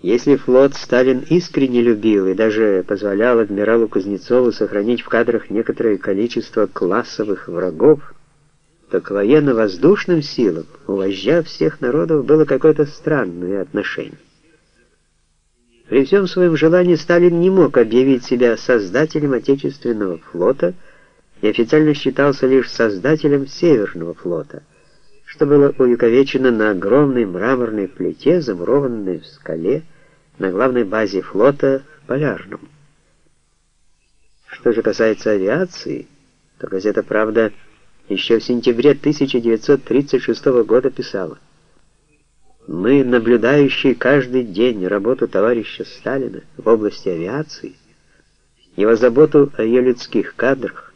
Если флот Сталин искренне любил и даже позволял адмиралу Кузнецову сохранить в кадрах некоторое количество классовых врагов, то к военно-воздушным силам у всех народов было какое-то странное отношение. При всем своем желании Сталин не мог объявить себя создателем Отечественного флота и официально считался лишь создателем Северного флота, что было увековечено на огромной мраморной плите, замурованной в скале, на главной базе флота Полярном. Что же касается авиации, то газета «Правда» еще в сентябре 1936 года писала «Мы, наблюдающие каждый день работу товарища Сталина в области авиации, его заботу о ее людских кадрах,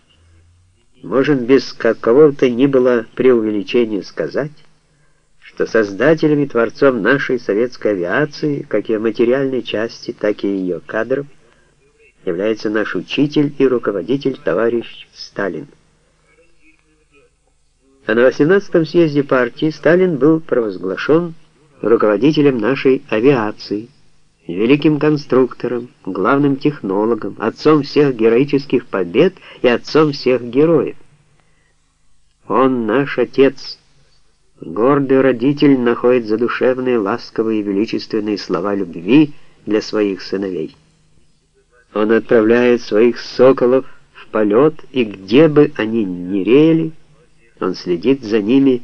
можем без какого-то ни было преувеличения сказать, что создателем и творцом нашей советской авиации, как ее материальной части, так и ее кадров, является наш учитель и руководитель товарищ Сталин. А на 18-м съезде партии Сталин был провозглашен руководителем нашей авиации, великим конструктором, главным технологом, отцом всех героических побед и отцом всех героев. Он наш отец. Гордый родитель находит задушевные, ласковые и величественные слова любви для своих сыновей. Он отправляет своих соколов в полет, и где бы они ни реяли, он следит за ними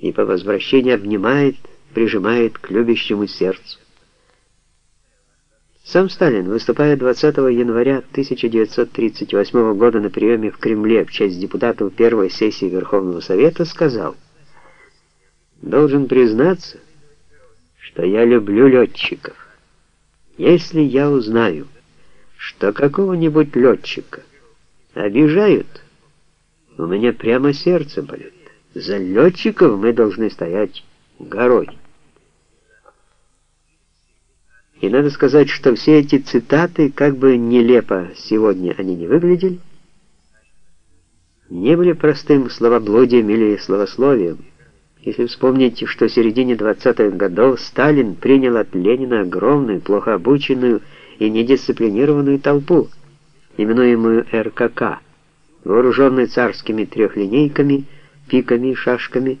и по возвращении обнимает, прижимает к любящему сердцу. Сам Сталин, выступая 20 января 1938 года на приеме в Кремле в честь депутатов первой сессии Верховного Совета, сказал, «Должен признаться, что я люблю летчиков. Если я узнаю, что какого-нибудь летчика обижают, у меня прямо сердце болит. За летчиков мы должны стоять горой. И надо сказать, что все эти цитаты, как бы нелепо сегодня они не выглядели, не были простым словоблудием или словословием. Если вспомнить, что в середине 20-х годов Сталин принял от Ленина огромную, плохо обученную и недисциплинированную толпу, именуемую РКК, вооруженный царскими трехлинейками, пиками шашками,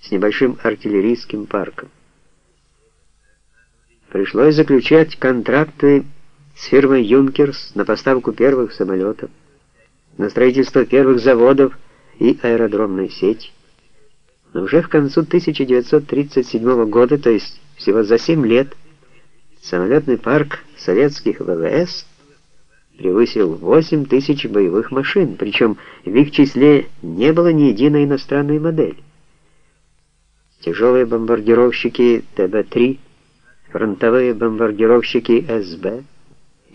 с небольшим артиллерийским парком. Пришлось заключать контракты с фирмой «Юнкерс» на поставку первых самолетов, на строительство первых заводов и аэродромной сети. Но уже к концу 1937 года, то есть всего за 7 лет, самолетный парк советских ВВС превысил 8 тысяч боевых машин, причем в их числе не было ни единой иностранной модели. Тяжелые бомбардировщики ТБ-3, фронтовые бомбардировщики СБ,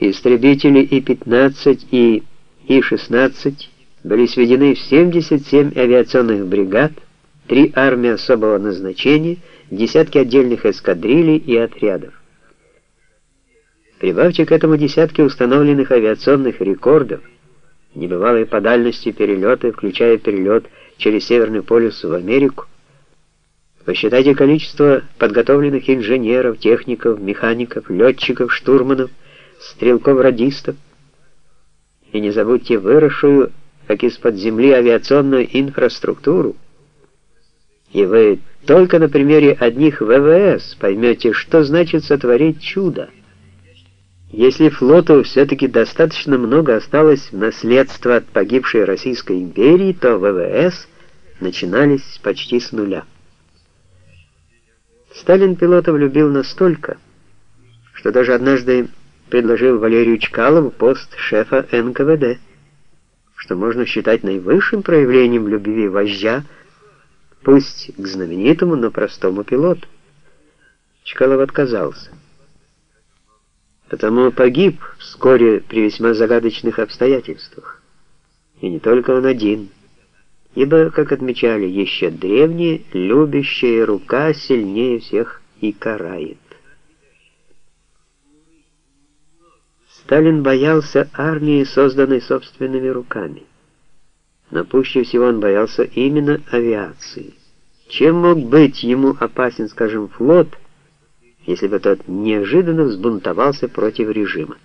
истребители И-15 и И-16 были сведены в 77 авиационных бригад, три армии особого назначения, десятки отдельных эскадрилей и отрядов. Прибавьте к этому десятки установленных авиационных рекордов, небывалые по дальности перелеты, включая перелет через Северный полюс в Америку. Посчитайте количество подготовленных инженеров, техников, механиков, летчиков, штурманов, стрелков-радистов. И не забудьте выросшую, как из-под земли, авиационную инфраструктуру. И вы только на примере одних ВВС поймете, что значит сотворить чудо. Если флоту все-таки достаточно много осталось в наследство от погибшей Российской империи, то ВВС начинались почти с нуля. Сталин пилотов любил настолько, что даже однажды предложил Валерию Чкалову пост шефа НКВД, что можно считать наивысшим проявлением любви вождя, пусть к знаменитому, но простому пилоту. Чкалов отказался потому погиб вскоре при весьма загадочных обстоятельствах. И не только он один, ибо, как отмечали еще древние, любящая рука сильнее всех и карает. Сталин боялся армии, созданной собственными руками. Но пуще всего он боялся именно авиации. Чем мог быть ему опасен, скажем, флот, если бы тот неожиданно взбунтовался против режима.